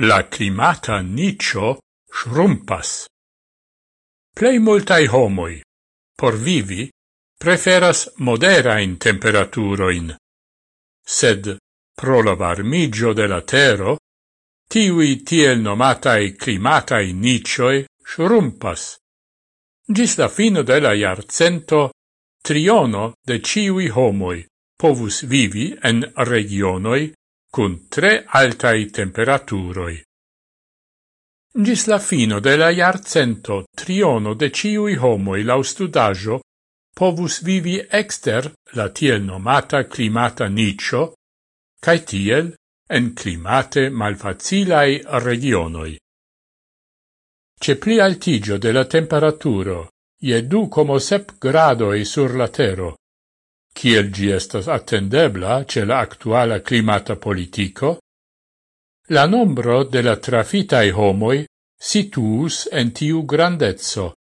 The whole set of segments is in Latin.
la climata nicio shrumpas. Plei multai homoi, por vivi, preferas moderain temperaturoin, sed pro la varmigio de la tero, tiui tiel nomatai climatai nicioi shrumpas. Gis la fino de la iarcento, triono de ciui homoi povus vivi en regionoi cun tre altai temperaturoi. Gis la fino de la triono de ciui homoi laustudajo povus vivi exter la tiel nomata climata nicio, cae tiel en climate malfacilai regionoi. Ce pli altigio de la temperaturo, ie du como sep gradoi sur la tero, kiel gi estas attendebla ce la actuala climata politico, la nombro de la trafitai homoi situus en tiu grandezzo,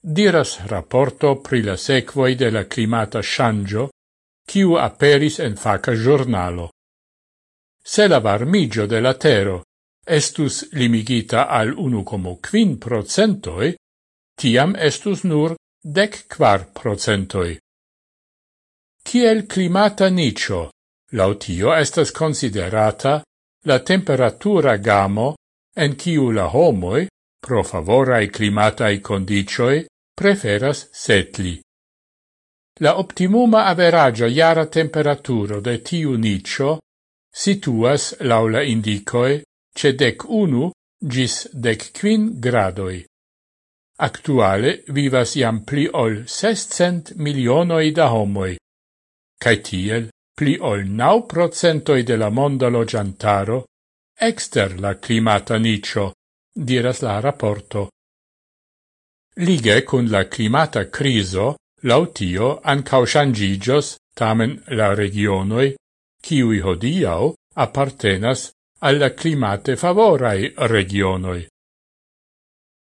diras rapporto pri la sequoi de la climata shangio, kiu aperis en faca giornalo. Se la varmigio de la tero estus limigita al 1,5 procentoi, tiam estus nur dec quar procentoi. Kiel climata nicio, lautio estas considerata la temperatura gamo en kiu la homoi, pro favorai climatae condicioi, preferas setli. La optimuma averagia iara temperaturo de tiu nicio situas laula indicoe ce dec unu gis dec quin gradoi. Actuale vivas iam pli ol sescent milionoi da homoi, cae tiel, pli ol nau procentoi de la monda logiantaro exter la climata nicio, diras la rapporto. Lige cun la climata criso, lautio ancau shangigios tamen la regionoi, ciui hodiau appartenas alla climate favorai regionoi.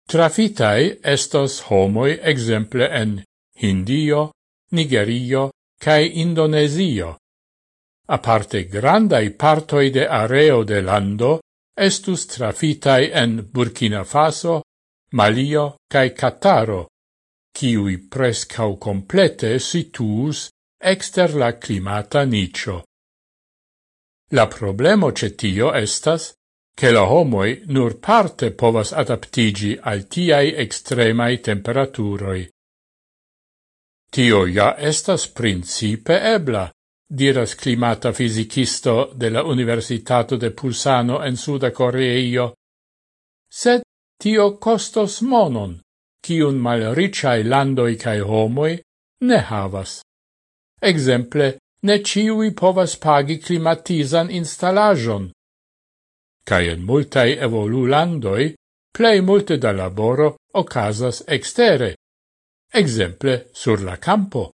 Trafitai estos homoi exemple en Hindio, Nigerio, cae Indonesio. Aparte grandai partoi de areo de lando estus trafitai en Burkina Faso, Malio cae Cataro, ciui prescau complete situus exter la climata nicio. La problemo cetio estas che la homoi nur parte povas adaptigi al tiai extremai temperaturoi. Tio ja estas principe ebla, diras climata fisicisto de la Universitato de Pulsano en Suda Coreio. Sed tio costos monon, cium mal ricai landoi cae homoi ne havas. Exemple, ne ciui povas pagi climatizan installajon. Cae en multai evolu landoi, plei multe da laboro ocasas extere, exemple sur la campo.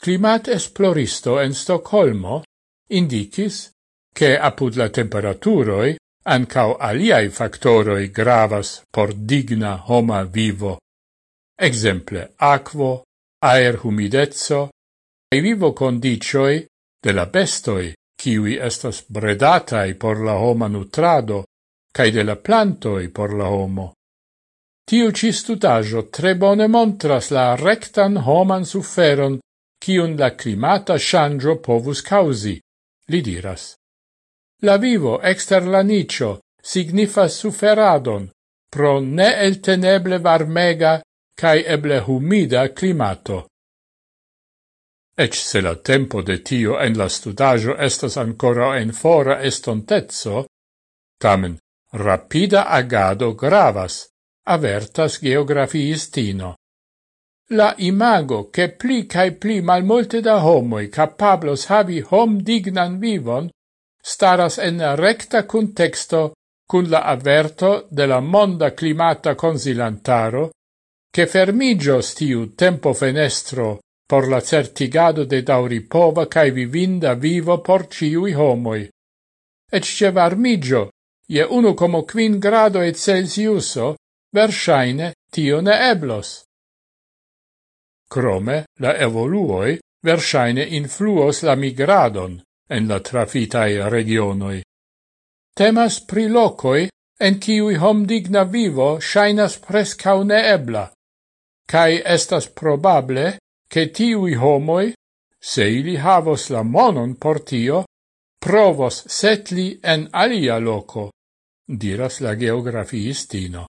Climat esploristo en Stoccolmo indicis che apud la temperaturoi ancau aliai factoroi gravas por digna homa vivo. Exemple aquo, aer humidezzo, e vivo condicioi de la bestoi, kiwi estas bredatai por la homa nutrado, cae de la plantoi por la homo. Tiu ci studajo tre bone montras la rectan homan suferon cion la climata shangio povus causi, li diras. La vivo exter la nicio signifas suferadon pro ne elteneble varmega cae eble humida climato. Ec se la tempo de tio en la studajo estas ancora en fora estontezzo, tamen rapida agado gravas, avertas geografiistino. La imago che pli cae pli malmulte da homoi capablos havi hom dignan vivon staras en recta contexto cun la averto de la monda climata consilantaro che fermigios tiu tempo fenestro por la certigado de dauripova cae vivinda vivo por ciui homoi. Ecce varmigio, ie 1,5 como quin grado e Celsiuso, versaine tio ne eblos. Crome, la evoluoi versaine influos la migradon en la trafitai regionoi. Temas pri locoi en kiui hom digna vivo shainas prescau neebla, cae estas probable che tiui homoi, se ili havos la monon por tio, provos setli en alia loco, diras la geografiistino.